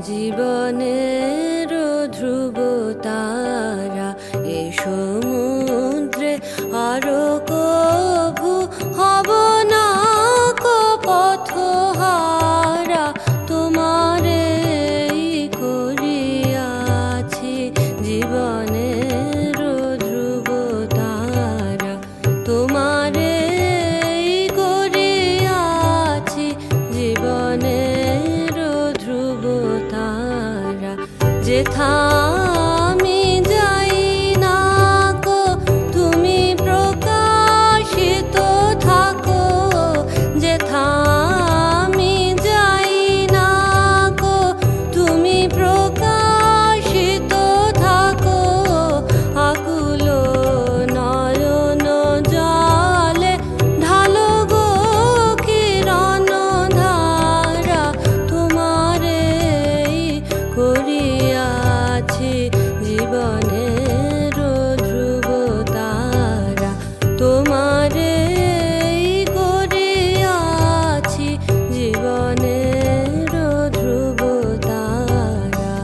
জীবনে জীবনের ধ্রুব তারা তোমার আছি জীবনের ধ্রুব তারা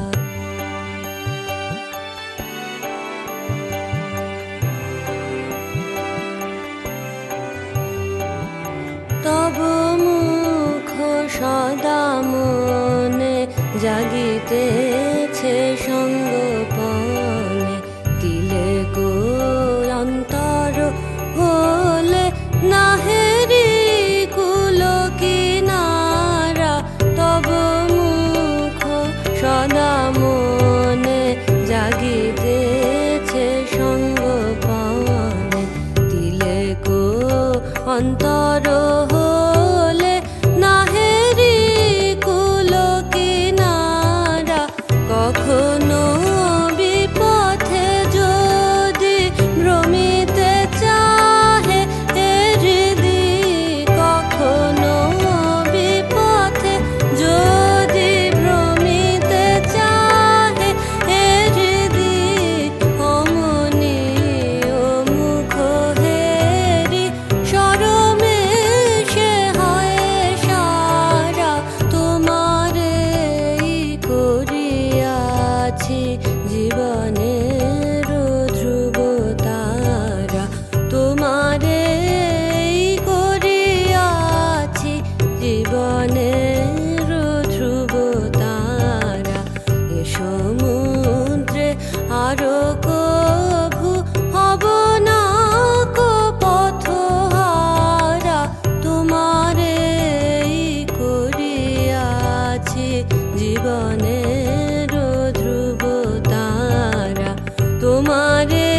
তব মুখ সদা মনে জাগিতে Oh. জীবনের ধ্রুব তোমারে